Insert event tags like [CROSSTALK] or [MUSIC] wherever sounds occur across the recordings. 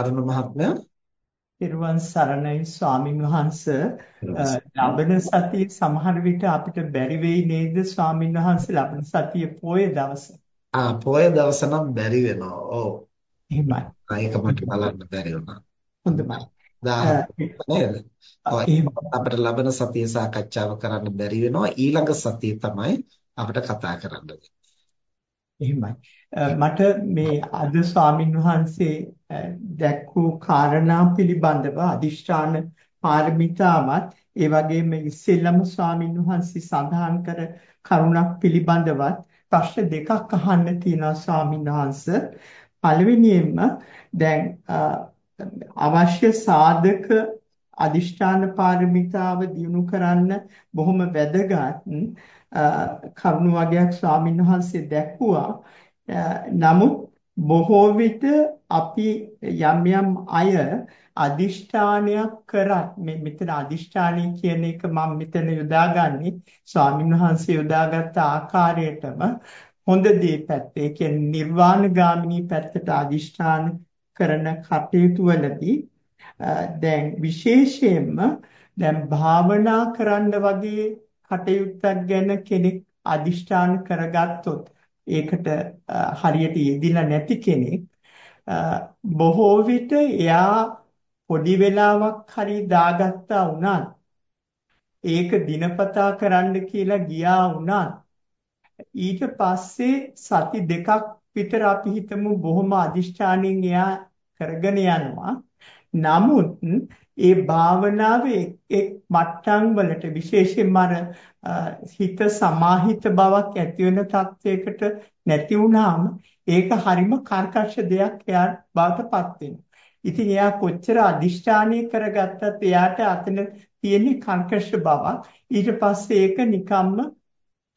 අරුණ මහත්මයා. පිරුවන් සරණයි ස්වාමින් වහන්ස. ලබන සතිය සමහර විට අපිට බැරි වෙයි නේද ස්වාමින් වහන්සේ? ලබන සතිය පොය දවස. ආ පොය දවස නම් බැරි වෙනවා. ඔව්. එහෙමයි. ඒක මට බලන්න බැරි වුණා. හොඳයි අපිට ලබන සතිය සාකච්ඡාව කරන්න බැරි වෙනවා. ඊළඟ සතිය තමයි අපිට කතා කරන්න එහෙමයි මට මේ අද ස්වාමින් වහන්සේ දැක්වූ කාරණා පිළිබඳව අදිෂ්ඨාන පාරමිතාවත් ඒ වගේම ඉස්සෙල්ලම ස්වාමින් වහන්සේ සඳහන් කර කරුණක් පිළිබඳවත් ප්‍රශ්න දෙකක් අහන්න තියෙනවා ස්වාමින් වහන්සේ. පළවෙනියෙන්ම දැන් අවශ්‍ය සාධක අදිෂ්ඨාන පාරමිතාව දිනු කරන්න බොහොම වැදගත් කරුණු වගේක් ස්වාමින් වහන්සේ දැක්වුවා. නමුත් බොහෝ විට අපි යම් යම් අය අදිෂ්ඨානයක් කරත් මේ මෙතන අදිෂ්ඨානය කියන එක මම මෙතන යොදාගන්නේ ස්වාමීන් වහන්සේ යොදාගත්ත ආකාරයටම හොඳ දේ පැත්තේ. කියන්නේ නිර්වාණ ගාමිනී පැත්තට අදිෂ්ඨාන කරන කටයුතු වලදී දැන් විශේෂයෙන්ම දැන් භාවනා කරන්න වගේ කටයුත්තක් ගැන කෙනෙක් අදිෂ්ඨාන කරගත්තොත් ඒකට හරියට යෙදිලා නැති කෙනෙක් බොහෝ විට එයා පොඩි වෙලාවක් හරි දාගත්තා වුණත් ඒක දිනපතා කරන්න කියලා ගියා වුණත් ඊට පස්සේ සති දෙකක් විතර අපි හිතමු බොහොම අදිෂ්ඨානින් එයා කරගෙන යනවා නමුත් ඒ භාවනාවේ එක් මට්ටම් වලට විශේෂයෙන්ම අර හිත සමාහිත බවක් ඇති වෙන තත්යකට නැති වුනහම ඒක හරිම කර්කශ දෙයක් එයාට බාටපත් වෙනවා. ඉතින් එයා කොච්චර අදිෂ්ඨානීය කරගත්තත් එයාට අතන තියෙන කර්කශ බවක් ඊට පස්සේ ඒක නිකම්ම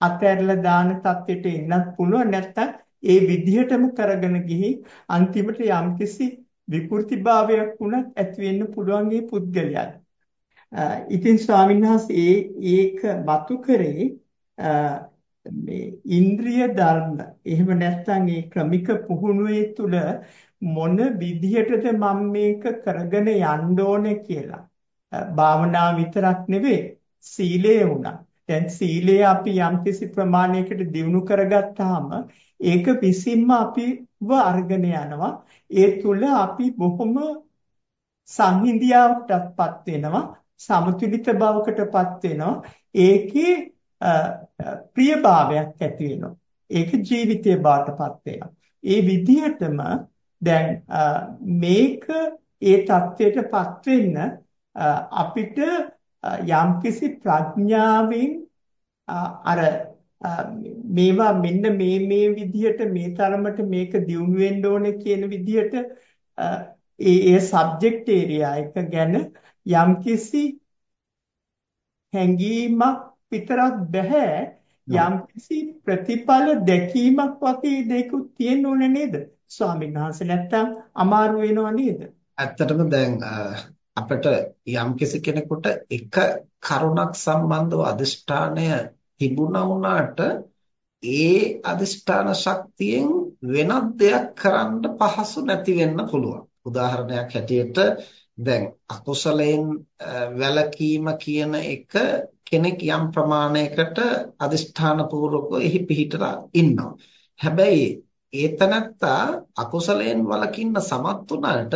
අතහැරලා දාන තත්ත්වයට එන්නත් පුළුවන් නැත්තම් ඒ විදිහටම කරගෙන ගිහි අන්තිමට යම්කිසි විකෘතිභාවයක් වුණත් ඇති වෙන්න පුළුවන් මේ පුද්ගලයාට. ඉතින් ස්වාමීන් වහන්සේ ඒක වතු කරේ මේ ඉන්ද්‍රිය ධර්ම එහෙම නැත්නම් ඒ ක්‍රමික පුහුණුවේ තුල මොන විදිහටද මම මේක කරගෙන යන්න ඕනේ කියලා. භාවනාව විතරක් නෙවෙයි සීලය වුණා. දැන් සීලය අපි යම්කිසි ප්‍රමාණයකට දියුණු කරගත්තාම ඒක විසින්ම අපිව අරගෙන යනවා. ඒ තුල අපි බොහොම සංහිඳියාවටපත් වෙනවා. සමතුලිත බවකටපත් වෙනවා. ඒකේ ප්‍රියභාවයක් ඇති වෙනවා. ඒක ජීවිතයේ බාටපත් වෙනවා. ඒ විදිහටම දැන් මේක ඒ தත්වයටපත් වෙන්න අපිට යම්කිසි ප්‍රඥාවෙන් අර මේවා මෙන්න මේ මේ විදිහට මේ තරමට මේක දියුණු වෙන්න ඕනේ කියන විදිහට ඒ ඒ සබ්ජෙක්ට් ඒරියා එක ගැන යම්කිසි හැඟීමක් විතරක් බෑ යම්කිසි ප්‍රතිඵල දැකීමක් වගේ දෙයක්ත් තියෙන්න ඕනේ නේද? ස්වාමීන් වහන්සේ නැත්තම් අමාරු වෙනව නේද? ඇත්තටම දැන් අපිට යම්කිසි කෙනෙකුට එක කරුණක් සම්බන්ධව අදිෂ්ඨානය තිබුණා වුණාට ඒ අදිෂ්ඨාන ශක්තියෙන් වෙනත් දෙයක් කරන්න පහසු නැති වෙන්න පුළුවන් උදාහරණයක් හැටියට දැන් අකුසලයෙන් වැළකීම කියන එක කෙනෙක් යම් ප්‍රමාණයකට අදිෂ්ඨාන පූර්වකව එහි පිහිටලා ඉන්නවා. හැබැයි ඒතනත්තා අකුසලයෙන් වළකින්න සමත් වුණාට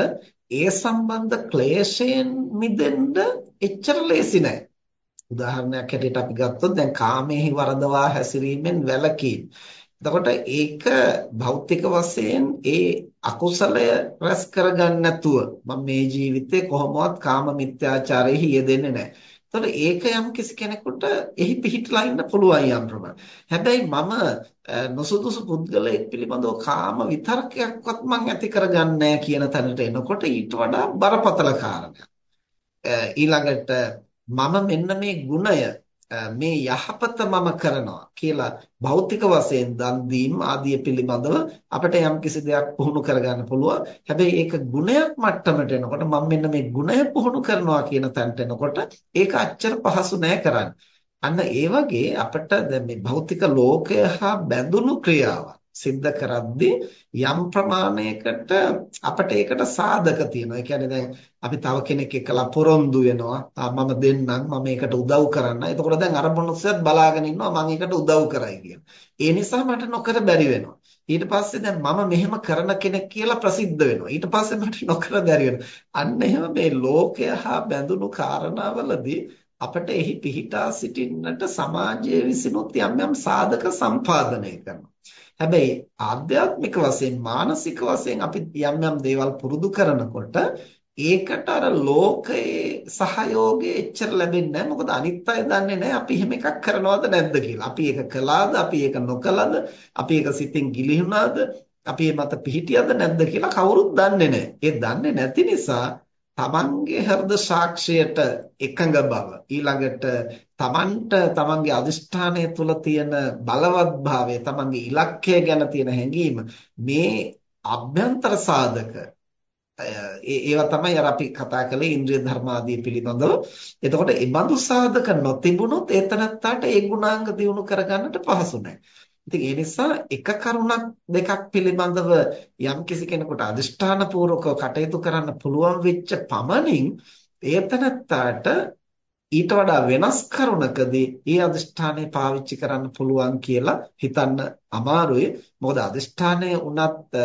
ඒ සම්බන්ධ ක්ලේශයෙන් මිදෙන්න එච්චර ලේසි නෑ. උදාහරණයක් හැටියට අපි ගත්තොත් දැන් කාමයේ වරදවා හැසිරීමෙන් වැළකීම. එතකොට ඒක භෞතික වශයෙන් ඒ අකුසලය රැස් කරගන්න නැතුව මම මේ ජීවිතේ කොහොමවත් කාම මිත්‍යාචාරයේ යෙදෙන්නේ නැහැ. එතකොට ඒක යම් කිසි කෙනෙකුට එහි පිහිටලා ඉන්න පුළුවන් යම් ප්‍රමාණයක්. හැබැයි මම නොසුදුසු පුද්ගලයෙක් පිළිබඳව කාම විතර්කයක්වත් මං ඇති කරගන්නේ කියන තැනට එනකොට ඊට වඩා බරපතල කාරණයක්. ඊළඟට මම මෙන්න මේ ගුණය මේ යහපත මම කරනවා කියලා භෞතික වශයෙන් දන් දීම ආදිය පිළිබඳව අපිට යම් කිසි දෙයක් පුහුණු කරගන්න පුළුවන්. හැබැයි ඒක ගුණයක් මට්ටමට එනකොට මම මෙන්න මේ ගුණය පුහුණු කරනවා කියන තැනට එනකොට ඒක අච්චර පහසු නෑ කරන්න. අන්න ඒ වගේ අපිට දැන් මේ භෞතික ලෝකය හා බැඳුණු ක්‍රියාවක් සිද්ධ කරද්දී යම් ප්‍රමාණයකට අපිට ඒකට සාධක තියෙනවා. ඒ කියන්නේ දැන් අපි තව කෙනෙක් එක්කලා පොරොන්දු වෙනවා. මම දෙන්නම් මම ඒකට උදව් කරන්න. එතකොට දැන් අර මොනසෙත් බලාගෙන ඉන්නවා මම ඒකට උදව් කරයි කියලා. ඒ නිසා මට නොකර බැරි වෙනවා. ඊට පස්සේ දැන් මම මෙහෙම කරන කෙනෙක් කියලා ප්‍රසිද්ධ වෙනවා. ඊට පස්සේ මට [LAUGHS] නොකර බැරි වෙනවා. අන්න එහෙම මේ ලෝකය හා බැඳුණු කාරණාවලදී අපිට එහි පිහිටා සිටින්නට සමාජයේ විසිනුත් යම් යම් සාධක සම්පාදනය කරනවා. හැබැයි ආධ්‍යාත්මික වශයෙන් මානසික වශයෙන් අපි යම් යම් දේවල් පුරුදු කරනකොට ඒකට අර ලෝකයේ සහයෝගය එච්චර ලැබෙන්නේ නැහැ. මොකද අනිත් අය දන්නේ නැහැ අපි එහෙම එකක් කරනවද නැද්ද කියලා. අපි ඒක කළාද, අපි ඒක නොකළාද, අපි ඒක සිතින් ගිලිහුණාද, අපි මත පිහිටියද නැද්ද කියලා කවුරුත් දන්නේ නැහැ. ඒ දන්නේ නැති නිසා තමන්ගේ හෘද සාක්ෂියට එකඟ බව ඊළඟට තමන්ට තමන්ගේ අදිෂ්ඨානය තුළ තියෙන බලවත් භාවය තමන්ගේ ඉලක්කය ගැන තියෙන හැඟීම මේ අභ්‍යන්තර සාධක ඒවා තමයි අර අපි කතා කළේ ඉන්ද්‍රිය ධර්ම ආදී පිළිබඳව. එතකොට ඒ බඳු සාධක නොතිබුණොත් ඒතනත්තාට ඒ ගුණාංග දිනු කරගන්නට පහසු නැහැ. ඉතින් ඒ නිසා එක කරුණක් දෙකක් පිළිබඳව යම් කිසි කෙනෙකුට අදිෂ්ඨාන පූර්වකව කටයුතු කරන්න පුළුවන් වෙච්ච පමණින් ඒතනත්තාට ඊට වඩා වෙනස් කරුණකදී ඒ අදිෂ්ඨානය පාවිච්චි කරන්න පුළුවන් කියලා හිතන්න අමාරුයි. මොකද අදිෂ්ඨානය උනත්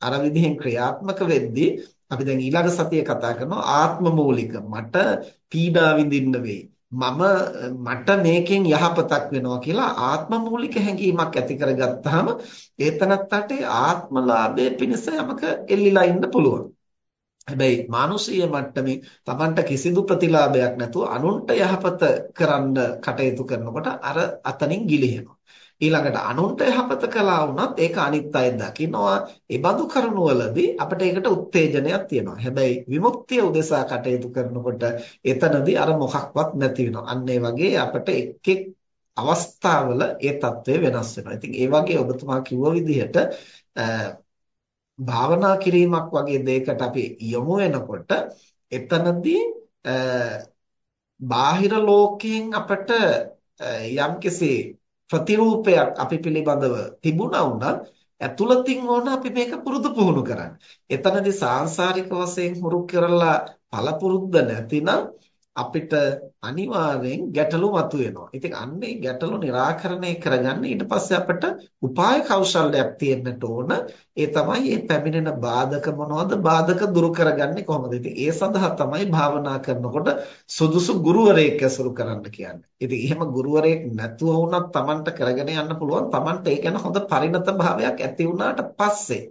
අර විදිහෙන් ක්‍රියාත්මක වෙද්දී අපි දැන් ඊළඟ සතියේ කතා කරනවා ආත්ම මූලික මට පීඩා විඳින්න වෙයි. මම මට මේකෙන් යහපතක් වෙනවා කියලා ආත්ම මූලික හැඟීමක් ඇති කරගත්තාම ඒතනත්තට ආත්මලාභයේ පිණිස යමක එල්ලිලා ඉන්න පුළුවන්. හැබැයි මානුෂීය මට්ටමේ Tamanට කිසිදු ප්‍රතිලාභයක් නැතුව අනුන්ට යහපත කරන්න කටයුතු කරනකොට අර අතනින් ගිලිහෙනවා. ඊළඟට අනුන්ට යහපත කළා වුණත් ඒක අනිත් අය දකිනවා. ඒ බඳු කරුණවලදී අපිට ඒකට උත්තේජනයක් තියෙනවා. හැබැයි විමුක්තිය උදෙසා කටයුතු කරනකොට එතනදී අර මොකක්වත් නැති වෙනවා. අන්න ඒ වගේ අපිට එක් එක් අවස්ථාවල ඒ తත්වය වෙනස් වෙනවා. ඉතින් ඒ වගේ ඔබතුමා කිව්ව විදිහට භාවනා කිරීමක් වගේ දෙයකට අපි යොමු වෙනකොට එතනදී බාහිර ලෝකයෙන් අපට යම්කිසි ප්‍රතිරූපයක් අපි පිළිබඳව තිබුණා වුණත් ඇතුළතින් ඕන අපි මේක පුරුදු පුහුණු කරන්න. එතනදී සාංශාරික වශයෙන් හුරු කරලා පළපුරුද්ද නැතිනම් අපිට අනිවාර්යෙන් ගැටලු මතුවෙනවා. ඉතින් අන්නේ ගැටලු निराකරණය කරගන්න ඊට පස්සේ අපිට උපාය කෞශල්‍යයක් තියෙන්නට ඕන. ඒ තමයි මේ පැමිණෙන බාධක මොනවද? බාධක දුරු කරගන්නේ කොහොමද? ඉතින් ඒ සඳහා තමයි භාවනා කරනකොට සුදුසු ගුරුවරයෙක් ඇසුරු කරන්න කියන්නේ. ඉතින් එහෙම ගුරුවරයෙක් නැතුව වුණත් Tamanට කරගෙන යන්න පුළුවන්. Tamanට ඒ ගැන හොඳ පරිණත භාවයක් ඇති වුණාට පස්සේ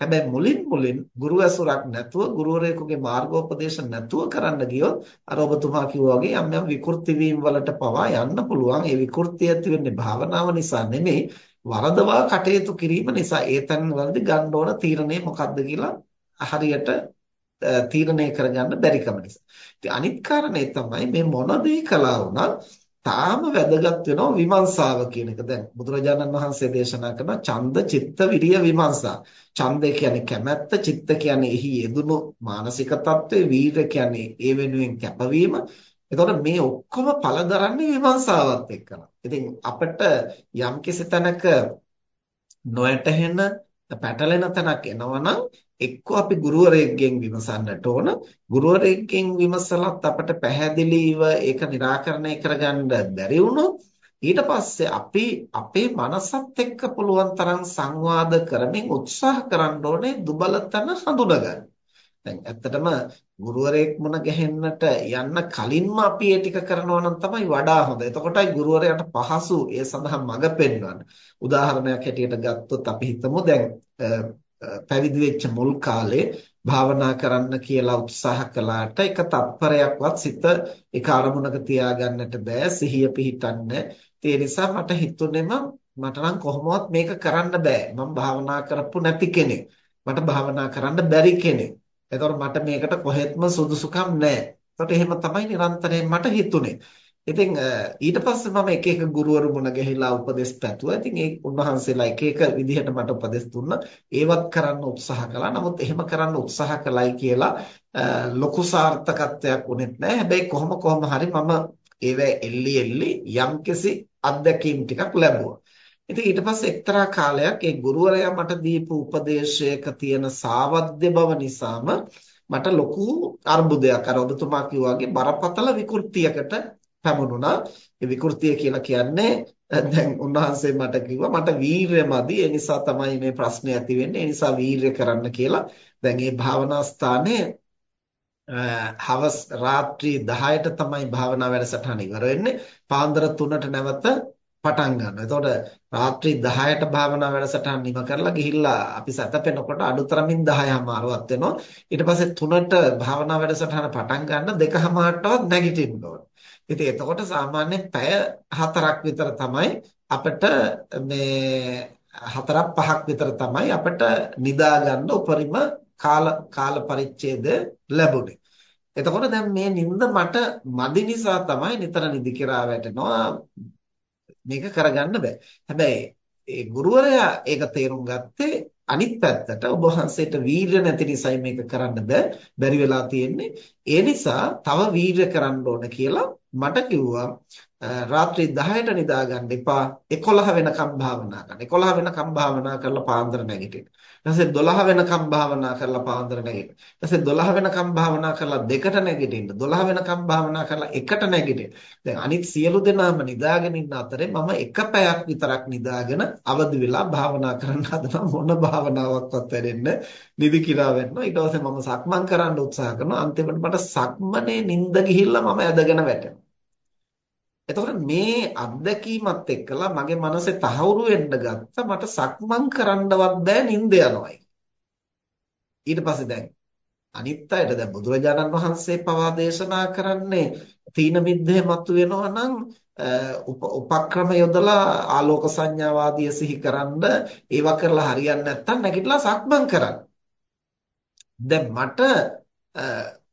හැබැයි මුලින් මුලින් ගුරු ඇසුරක් නැතුව ගුරුවරයෙකුගේ මාර්ගෝපදේශ නැතුව කරන්න ගියොත් අර ඔබතුමා කිව්වා වගේ යම් යම් විකෘති වීම වලට පවා යන්න පුළුවන්. ඒ විකෘතිය ඇති වෙන්නේ භාවනාව නිසා නෙමෙයි වරදවා කටයුතු කිරීම නිසා. ඒ තැන් වලදී ගන්න ඕන තීරණය මොකක්ද කියලා හරියට තීරණය කරගන්න බැරිකම නිසා. ඉතින් අනිත් කාරණේ තමයි මේ මොන දේ කළා වුණත් තාම වැදගත් වෙනවා විමර්ශාව කියන එක. දැන් බුදුරජාණන් වහන්සේ දේශනා කරන ඡන්ද චිත්ත විරිය විමර්ශා. ඡන්දය කියන්නේ කැමැත්ත, චිත්ත කියන්නේ එහි යෙදුණු මානසික తත්වය, වීර කියන්නේ ඒ වෙනුවෙන් කැපවීම. එතකොට මේ ඔක්කොම පළදරන්නේ විමර්ශාවත් එක්කලා. ඉතින් අපිට යම්කිසි තැනක නොයැටහෙන පැටලෙන තැනක් එනවනම් එක්ක අපි ගුරුවරයෙක්ගෙන් විමසන්නට ඕන ගුරුවරයෙක්ගෙන් විමසලත් අපට පැහැදිලිව ඒක निराකරණය කරගන්න බැරි වුණොත් ඊට පස්සේ අපි අපේ මනසත් එක්ක පුළුවන් තරම් සංවාද කරමින් උත්සාහ කරන්න ඕනේ දුබලතන හඳුනගන්න. දැන් ඇත්තටම ගුරුවරයෙක් මුණ ගැහෙන්නට යන්න කලින්ම අපි ඒ ටික කරනවා නම් තමයි වඩා හොඳ. එතකොටයි ගුරුවරයාට පහසු ඒ සඳහා මඟ පෙන්වන්න. උදාහරණයක් හැටියට ගත්තොත් අපි හිතමු දැන් පැවිදි වෙච්ච මුල් කාලේ භාවනා කරන්න කියලා උත්සාහ කළාට එක තත්පරයක්වත් සිත එක අරමුණක තියාගන්නට බෑ සිහිය පිහිටන්නේ. ඒ නිසා මට හිතුනේම මට නම් කොහොමවත් මේක කරන්න බෑ. මම භාවනා කරපු නැති කෙනෙක්. මට භාවනා කරන්න බැරි කෙනෙක්. එතකොට මට මේකට කොහෙත්ම සුදුසුකම් නැහැ එතකොට එහෙම තමයි නිරන්තරයෙන් මට හිතුනේ. ඉතින් ඊට පස්සේ මම එක එක ගුරුවරු මුණ ගැහිලා උපදෙස් පැතුවා. ඉතින් ඒ උන්වහන්සේලා එක එක විදිහට මට උපදෙස් දුන්නා. ඒවත් කරන්න උත්සාහ කළා. නමුත් එහෙම කරන්න උත්සාහ කළයි කියලා ලොකු සාර්ථකත්වයක් උනේත් නැහැ. හැබැයි කොහොම කොහම හරි මම ඒවැ එල්ලි එල්ලි යම්කිසි අත්දැකීම් ටිකක් ලැබුවා. ඉතින් ඊට පස්සේ එක්තරා කාලයක් ඒ ගුරුවරයා මට දීපු උපදේශයක තියෙන සාවද්‍ය බව නිසාම මට ලොකු අර්බුදයක් අර ඔබතුමා කිව්වාගේ බරපතල විකෘතියකට පැමුණුණා. ඒ විකෘතිය කියලා කියන්නේ දැන් උන්වහන්සේ මට කිව්වා මට වීරය මදි ඒ නිසා තමයි මේ ප්‍රශ්නේ ඇති වෙන්නේ. ඒ නිසා වීරය කරන්න කියලා. දැන් මේ භාවනා ස්ථානයේ හවස් රාත්‍රී 10ට තමයි භාවනා වැඩසටහන ඉවර වෙන්නේ. පාන්දර 3ට නැවත පටන් ගන්නවා. එතකොට රාත්‍රී 10ට භාවනා වැඩසටහන නිම කරලා ගිහිල්ලා අපි සැතපෙනකොට අඩුතරමින් 10:00මාරුවත් වෙනවා. ඊට පස්සේ 3ට භාවනා වැඩසටහන පටන් ගන්න 2:00මාටවත් නැගිටින්න ඕන. ඉතින් එතකොට සාමාන්‍යයෙන් පැය 4ක් විතර තමයි අපිට මේ හතරක් පහක් විතර තමයි අපිට නිදා ගන්න උපරිම කාල කාල පරිච්ඡේද ලැබුණේ. එතකොට දැන් මේ නිින්ද මට මදි නිසා තමයි නිතර නිදි කිරා වැටෙනවා මේක කරගන්න බෑ. හැබැයි ඒ ගුරුවරයා ඒක තේරුම් ගත්තේ අනිත් පැත්තට ඔබ වහන්සේට වීර්ය නැති නිසායි මේක කරන්න බෑ. බැරි වෙලා තියෙන්නේ. ඒ නිසා තව වීර්ය කරන්න ඕන කියලා මට කිව්වා රාත්‍රී 10ට නිදා ගන්න එපා 11 වෙනකම් භාවනා කරන්න. 11 වෙනකම් භාවනා කරලා පාන්දර නැගිටින්න. ඊපස්සේ 12 වෙනකම් භාවනා කරලා පාන්දර නැගිටින්න. ඊපස්සේ 12 වෙනකම් භාවනා කරලා දෙකට නැගිටින්න. 12 වෙනකම් භාවනා කරලා එකට නැගිටින්න. දැන් අනිත් සියලු දෙනාම නිදාගෙන ඉන්න අතරේ මම එක පැයක් විතරක් නිදාගෙන අවදි වෙලා භාවනා කරන්න හදනවා මොන භාවනාවක්වත් වැඩෙන්න නිදි කිරා වෙනවා. ඊට පස්සේ මම සක්මන් කරන්න උත්සාහ කරනවා. අන්තිමට මට සක්මනේ නිින්ද ගිහිල්ලා මම ඇදගෙන වැටෙනවා. එතකොට මේ අත්දැකීමත් එක්කලා මගේ මනසේ තහවුරු වෙන්න ගත්තා මට සක්මන් කරන්නවත් බෑ නිින්ද යනවායි. ඊට පස්සේ දැන් අනිත් අයට දැන් බුදුරජාණන් වහන්සේ පවා දේශනා කරන්නේ තීන මිද්දේ මතුවෙනවා නම් උපක්‍රම යොදලා ආලෝක සංඥාවාදිය සිහිකරනද ඒවා කරලා හරියන්නේ නැත්නම් නැගිටලා සක්මන් කරන්න. දැන් මට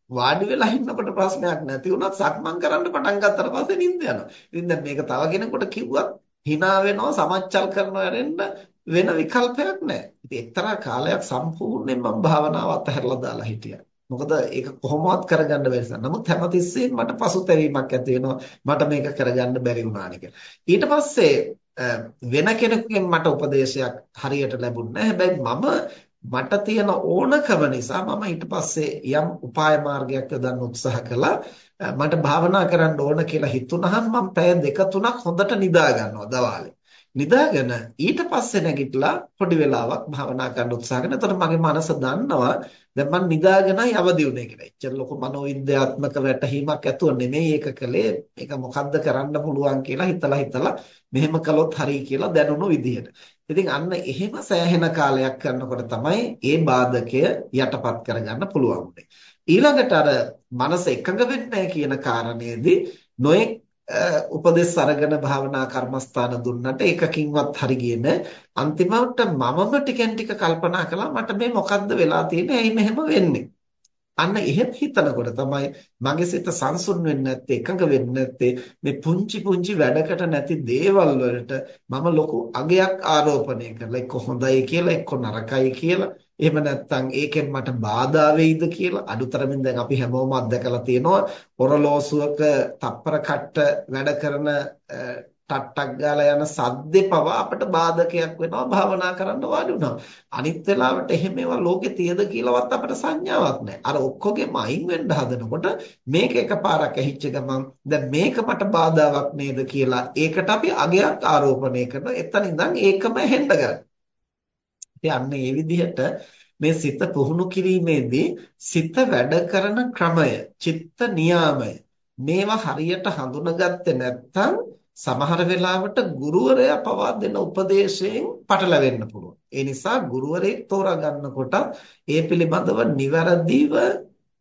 වාඩි වෙලා ඉන්නකොට ප්‍රශ්නයක් නැති වුණත් සක්මන් කරන්න පටන් ගත්තට පස්සේ නිින්ද යනවා. ඉතින් දැන් මේක තව කෙනෙකුට කිව්වත් hina වෙනවා සමච්චල් කරනවා යරෙන්න වෙන විකල්පයක් නැහැ. ඉතින් එක්තරා කාලයක් සම්පූර්ණයෙන් මම භාවනාව අතහැරලා දාලා හිටියා. මොකද ඒක කොහොමවත් කරගන්න බැරි නිසා. නමුත් හැමතිස්සෙම මට පසුතැවීමක් ඇති වෙනවා. මට මේක කරගන්න බැරි වුණානේ කියලා. ඊට පස්සේ වෙන කෙනෙකුගෙන් මට උපදේශයක් හරියට ලැබුණේ නැහැ. හැබැයි මම මට තියෙන ඕනකම නිසා මම ඊට පස්සේ යම් උපාය මාර්ගයක් යොදන්න උත්සාහ කළා. මට භාවනා කරන්න ඕන කියලා හිතුනහම මම පැය දෙක තුනක් හොඳට නිදා ගන්නවා දවාලේ. නිදාගෙන ඊට පස්සේ නැගිටලා පොඩි වෙලාවක් භාවනා කරන්න උත්සාහ කරනවා. එතකොට මගේ මනස දන්නවා දැන් මම නිදාගෙනයි අවදි වුනේ කියලා. එච්චර ලොකු මනෝවිද්‍යාත්මක වැටහීමක් ඇතුව නෙමෙයි ඒක කළේ. මේක මොකද්ද කරන්න පුළුවන් කියලා හිතලා හිතලා මෙහෙම කළොත් හරි කියලා දැනුණු විදිහට. ඉතින් අන්න එහෙම සෑහෙන කාලයක් කරනකොට තමයි ඒ බාධකය යටපත් කරගන්න පුළුවන් උනේ. ඊළඟට අර මනස එකඟ වෙන්නේ කියන කාරණේදී නොඑක් උපදෙස් අරගෙන භාවනා කර්මස්ථාන දුන්නට එකකින්වත් හරි ගියේ නැහැ. අන්තිමට මමම ටිකෙන් ටික කල්පනා කළා මට මේ මොකද්ද වෙලා තියෙන්නේ? ඇයි මෙහෙම වෙන්නේ? අන්න එහෙම හිතනකොට තමයි මගේ සිත සංසුන් වෙන්නේ නැත්තේ එකඟ වෙන්නේ නැත්තේ. මේ පුංචි පුංචි වැඩකට නැති දේවල් වලට මම ලොකු අගයක් ආරෝපණය කරලා එක්ක හොඳයි කියලා එක්ක නරකයි කියලා. එහෙම නැත්නම් ඒකෙන් මට බාධා වෙයිද කියලා අඩුතරමින් දැන් අපි හැමෝම අත්දකලා තියෙනවා. ඔරලෝසුවක තප්පර කට්ට වැඩ කරන ටට්ටක් ගාලා යන සද්දේ පවා අපට බාධකයක් වෙනවා භාවනා කරන්න වාඩි වුණා. අනිත් වෙලාවට එහෙම ඒවා ලෝකේ තියද කියලාවත් අපට සංඥාවක් නැහැ. අර ඔක්කොගෙම අයින් වෙන්න හදනකොට මේක එකපාරක් ඇහිච්ච ගමන් දැන් මේක මට බාධාවක් නේද කියලා ඒකට අපි අගයක් ආරෝපණය කරන එතන ඉඳන් ඒකම හෙන්න ගන්න. ඉතින් අන්න ඒ විදිහට මේ සිත පුහුණු කිරීමේදී සිත වැඩ කරන ක්‍රමය, චිත්ත නියාමය මේවා හරියට හඳුනගත්තේ නැත්නම් සමහර වෙලාවට ගුරුවරයා පවා දෙන උපදේශයෙන් පටලවෙන්න පුළුවන්. ඒ නිසා ගුරුවරයෙක් තෝරා ගන්නකොට ඒ පිළිබඳව නිවැරදිව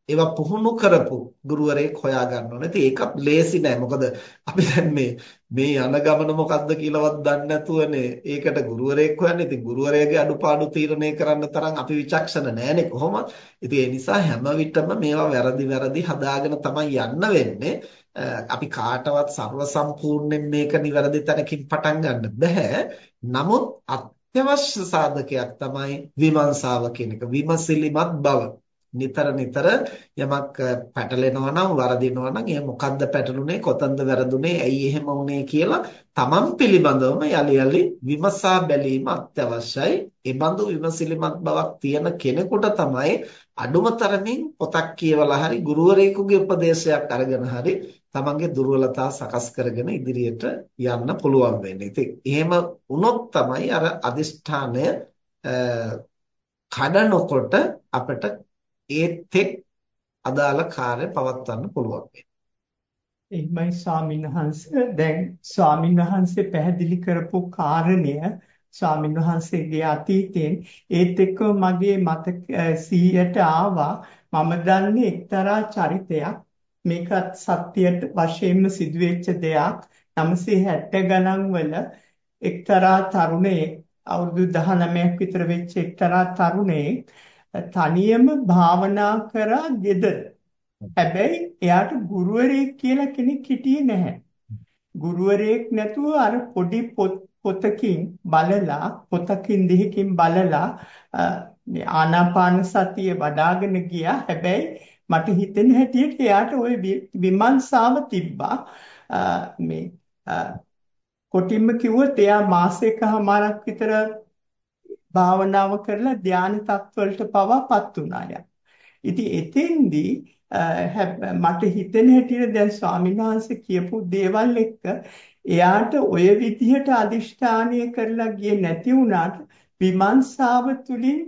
ඒවා පුහුණු කරපු ගුරුවරයෙක් හොයා ගන්න ඕනේ. ඉතින් ඒකත් ලේසි නෑ. මොකද අපි දැන් මේ මේ යන ගමන මොකද්ද කියලාවත් දන්නේ නැතුවනේ ඒකට ගුරුවරයෙක් හොයන්නේ. ඉතින් ගුරුවරයාගේ අඩුපාඩු තීරණය කරන්න තරම් අපි විචක්ෂණ නෑනේ කොහොමද? ඉතින් ඒ නිසා හැම විටම මේවා වැරදි වැරදි හදාගෙන තමයි යන්න වෙන්නේ. අපි කාටවත් ਸਰව සම්පූර්ණයෙන් මේක නිවැරදි තැනකින් පටන් ගන්න බෑ. නමුත් අත්‍යවශ්‍ය සාධකයක් තමයි විමර්ශාව කියන එක. විමසිලිමත් බව. නිතර නිතර යමක් පැටලෙනවා නම් වරදිනවා නම් ඒ මොකද්ද පැටලුනේ කොතනද වැරදුනේ ඇයි එහෙම වුනේ කියලා තමන් පිළිබඳවම යලි යලි විමසා බැලීම අත්‍යවශ්‍යයි. ඒ බඳු විමසිලිමත් බවක් තියෙන කෙනෙකුට තමයි අඩුම තරමින් පොතක් කියවලා හරි ගුරුවරයෙකුගේ උපදේශයක් අරගෙන හරි තමන්ගේ දුර්වලතා සකස් කරගෙන ඉදිරියට යන්න පුළුවන් වෙන්නේ. ඉතින් එහෙම වුණොත් තමයි අර අදිෂ්ඨානය කඩනකොට අපිට ඒ තෙක් අදාළ කාර්ය පවත්වන්න පුළුවන් වෙන්නේ. එහෙමයි ස්වාමීන් වහන්සේ. දැන් ස්වාමීන් වහන්සේ පැහැදිලි කරපු කාරණය ස්වාමීන් වහන්සේගේ අතීතයෙන් ඒත් එක්ක මගේ මතක සිහියට ආවා. මම දන්නේ එක්තරා චරිතයක්. මේකත් සත්‍යයට වශයෙන්ම සිදුවෙච්ච දෙයක්. 970 ගණන් වල එක්තරා තරුණයෙක් අවුරුදු 19ක් විතර වෙච්ච එක්තරා තරුණයෙක් තනියම භාවනා කරා ගෙද හැබැයි එයාට ගුරුවරයෙක් කියලා කෙනෙක් හිටියේ නැහැ. ගුරුවරයෙක් නැතුව අර පොඩි පොතකින් බලලා පොතකින් දෙහිකින් බලලා ආනාපාන සතිය වඩ아가න ගියා. හැබැයි මට හිතෙන හැටියට එයාට ওই විමර්ශාව තිබ්බා. මේ කොටින්ම කිව්වොත් එයා මාසයකමාරක් විතර භාවනාව කරලා ධානය තත්වලට පවාපත් වුණා. ඉතින් එතෙන්දී මට හිතෙන හැටියට දැන් ස්වාමීන් වහන්සේ කියපු දේවල් එක්ක එයාට ඔය විදිහට අදිෂ්ඨානය කරලා ගියේ නැති වුණාට විමර්ශාව තුලින්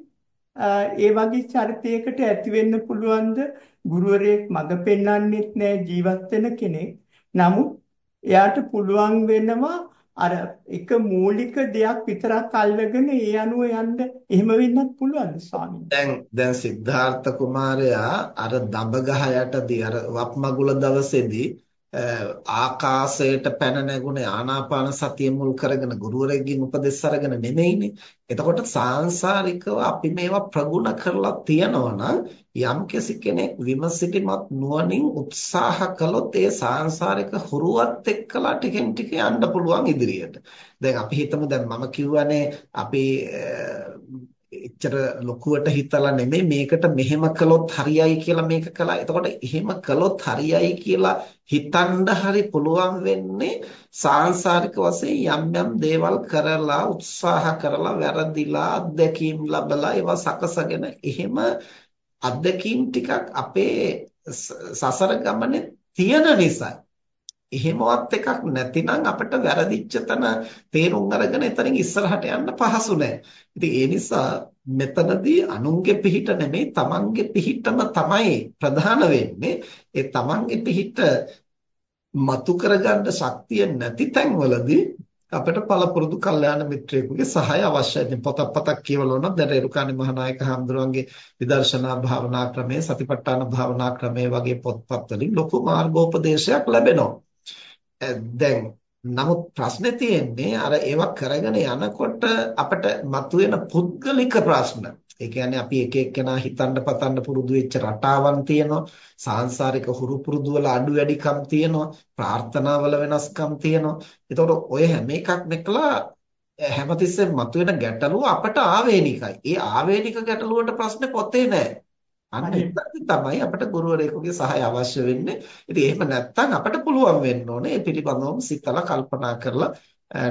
ඒ වගේ චරිතයකට ඇති වෙන්න පුළුවන්ද ගුරුවරයෙක් මඟ පෙන්වන්නෙත් නෑ ජීවත් වෙන කෙනෙක් නමුත් එයාට පුළුවන් වෙනවා අර එක මූලික දෙයක් විතරක් අල්ලගෙන ඒ අනුව යන්න එහෙම වෙන්නත් පුළුවන් ස්වාමීන් දැන් දැන් සිද්ධාර්ථ කුමාරයා අර දඹ ගහ යටදී අර වප්මගුල දවසේදී ආකාශයට පැන නැගුණේ ආනාපාන සතිය මුල් කරගෙන ගුරුවරයෙක්ගෙන් උපදෙස් අරගෙන නෙමෙයිනේ. එතකොට සාංශාරිකව අපි මේවා ප්‍රගුණ කරලා තියනවා නම් යම්කිසි කෙනෙක් විමසිලිමත් නුවණින් උත්සාහ කළොත් ඒ සාංශාරික හුරුවත් එක්කලා ටිකෙන් ටික යන්න පුළුවන් ඉදිරියට. දැන් අපි හිතමු දැන් මම කියවනේ අපි එච්චර ලොකුවට හිතලා නෙමෙයි මේකට මෙහෙම කළොත් හරියයි කියලා මේක කළා. එතකොට එහෙම කළොත් හරියයි කියලා හිතන්න හරි පුළුවන් වෙන්නේ සාංශාරික වශයෙන් යම් යම් දේවල් කරලා උත්සාහ කරලා වැරදිලා අත්දැකීම් ලැබලා ඒවා සකසගෙන එහෙම අත්දැකීම් ටිකක් අපේ සසර ගමනේ තියෙන නිසා එහෙමවත් එකක් නැතිනම් අපිට වැරදිච්ච තැන තේරුම් අරගෙන එතනින් ඉස්සරහට යන්න පහසු නෑ. ඉතින් ඒ නිසා මෙතනදී අනුන්ගේ පිහිට නෙමෙයි තමන්ගේ පිහිටම තමයි ප්‍රධාන වෙන්නේ. ඒ තමන්ගේ පිහිට මතු කරගන්න ශක්තිය නැති තැන්වලදී අපිට පළපුරුදු කල්යාණ මිත්‍රයෙකුගේ සහාය අවශ්‍යයි. ඉතින් පොතක් පතක් කියවලා නම් දැන් රේරුකාණේ මහානායක හඳුරන්ගේ විදර්ශනා භාවනා ක්‍රමය, සතිපට්ඨාන භාවනා ක්‍රමය වගේ පොත්පත් වලින් ලොකු මාර්ගෝපදේශයක් ලැබෙනවා. දැන් නමුත් ප්‍රශ්නේ තියෙන්නේ අර ඒවා කරගෙන යනකොට අපිට මතුවෙන පුද්ගලික ප්‍රශ්න. ඒ කියන්නේ අපි එක එක්කෙනා හිතන්න පතන්න පුරුදු වෙච්ච රටාවන් තියෙනවා. සාංශාරික හුරු පුරුදු වල අඩු වැඩිකම් තියෙනවා. ප්‍රාර්ථනාවල වෙනස්කම් තියෙනවා. ඒතකොට ඔය හැම එකක් මෙකලා හැමතිස්සෙම මතුවෙන ගැටලුව අපට ආවේනිකයි. ඒ ආවේනික ගැටලුවට ප්‍රශ්නේ පොතේ නැහැ. අන්න තමයි අපිට ගුරුවරයෙකුගේ සහාය අවශ්‍ය වෙන්නේ. ඉතින් එහෙම නැත්නම් අපිට පුළුවන් වෙන්න ඕනේ මේ පිළිබඳවම සිතලා කල්පනා කරලා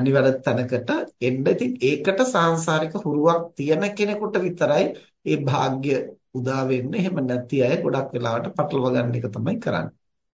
නිවැරදි තැනකට එන්න. ඉතින් ඒකට සාංශාරික හුරුවක් තියෙන කෙනෙකුට විතරයි මේ වාග්ය උදා වෙන්නේ. එහෙම නැති අය ගොඩක් වෙලාවට පටලවා ගන්න එක තමයි කරන්නේ.